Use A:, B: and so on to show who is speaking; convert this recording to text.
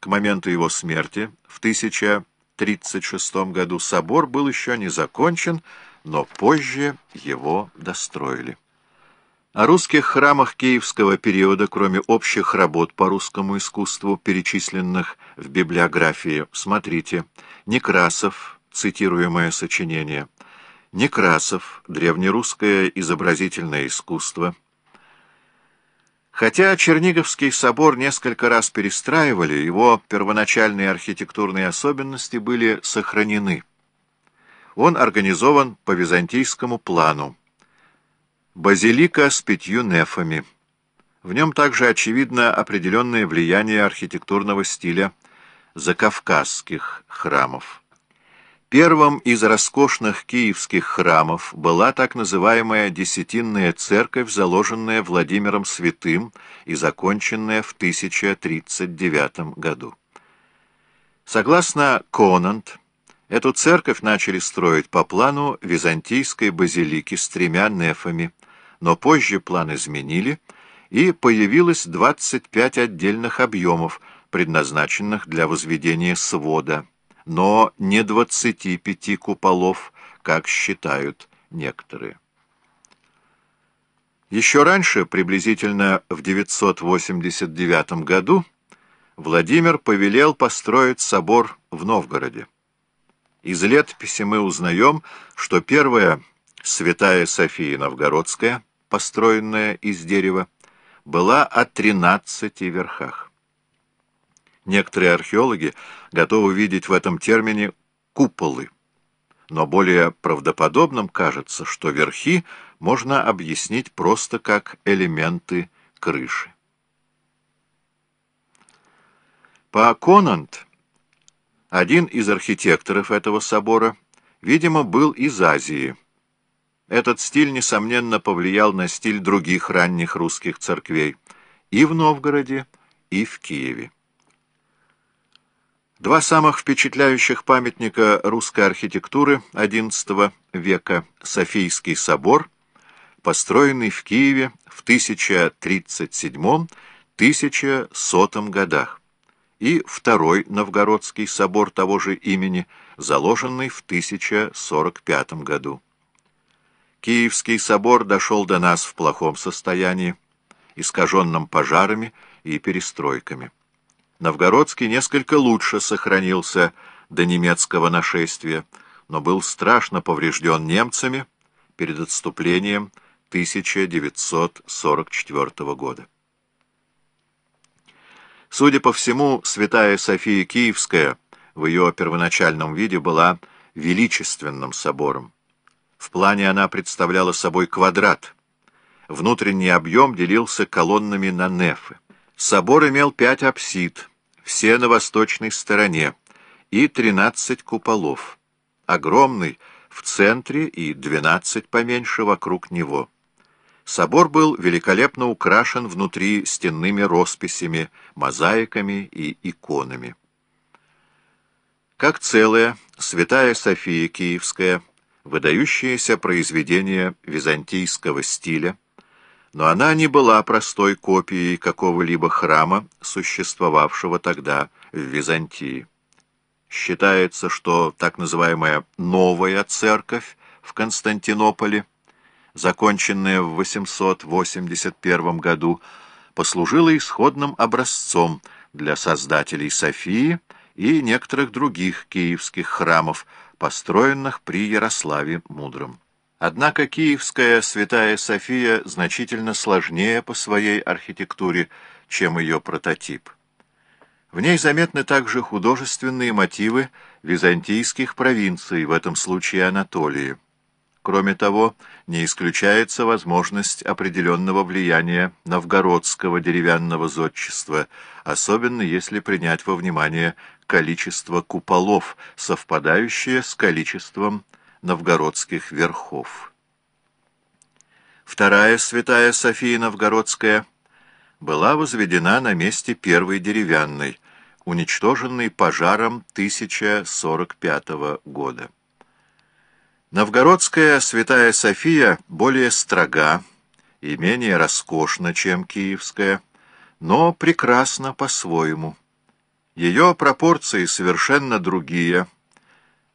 A: К моменту его смерти в 1036 году собор был еще не закончен, но позже его достроили. О русских храмах киевского периода, кроме общих работ по русскому искусству, перечисленных в библиографии, смотрите Некрасов, цитируемое сочинение, Некрасов, древнерусское изобразительное искусство. Хотя Черниговский собор несколько раз перестраивали, его первоначальные архитектурные особенности были сохранены. Он организован по византийскому плану. Базилика с пятью нефами. В нем также очевидно определенное влияние архитектурного стиля закавказских храмов. Первым из роскошных киевских храмов была так называемая Десятинная церковь, заложенная Владимиром Святым и законченная в 1039 году. Согласно Конант, эту церковь начали строить по плану византийской базилики с тремя нефами, но позже план изменили, и появилось 25 отдельных объемов, предназначенных для возведения свода, но не 25 куполов, как считают некоторые. Еще раньше, приблизительно в 989 году, Владимир повелел построить собор в Новгороде. Из летописи мы узнаем, что первая Святая София Новгородская – построенная из дерева, была о тринадцати верхах. Некоторые археологи готовы видеть в этом термине куполы, но более правдоподобным кажется, что верхи можно объяснить просто как элементы крыши. По Конант, один из архитекторов этого собора, видимо, был из Азии – этот стиль, несомненно, повлиял на стиль других ранних русских церквей и в Новгороде, и в Киеве. Два самых впечатляющих памятника русской архитектуры XI века – Софийский собор, построенный в Киеве в 1037-1100 годах, и второй Новгородский собор того же имени, заложенный в 1045 году. Киевский собор дошел до нас в плохом состоянии, искаженном пожарами и перестройками. Новгородский несколько лучше сохранился до немецкого нашествия, но был страшно поврежден немцами перед отступлением 1944 года. Судя по всему, святая София Киевская в ее первоначальном виде была величественным собором. В плане она представляла собой квадрат. Внутренний объем делился колоннами на нефы. Собор имел пять апсид, все на восточной стороне, и тринадцать куполов. Огромный в центре и двенадцать поменьше вокруг него. Собор был великолепно украшен внутри стенными росписями, мозаиками и иконами. Как целая, Святая София Киевская выдающееся произведение византийского стиля, но она не была простой копией какого-либо храма, существовавшего тогда в Византии. Считается, что так называемая «новая церковь» в Константинополе, законченная в 881 году, послужила исходным образцом для создателей Софии и некоторых других киевских храмов, построенных при Ярославе Мудром. Однако Киевская Святая София значительно сложнее по своей архитектуре, чем ее прототип. В ней заметны также художественные мотивы византийских провинций, в этом случае Анатолии. Кроме того, не исключается возможность определенного влияния новгородского деревянного зодчества, особенно если принять во внимание количество куполов, совпадающее с количеством новгородских верхов. Вторая святая София Новгородская была возведена на месте первой деревянной, уничтоженной пожаром 1045 года. Новгородская Святая София более строга и менее роскошна, чем Киевская, но прекрасна по-своему. Ее пропорции совершенно другие –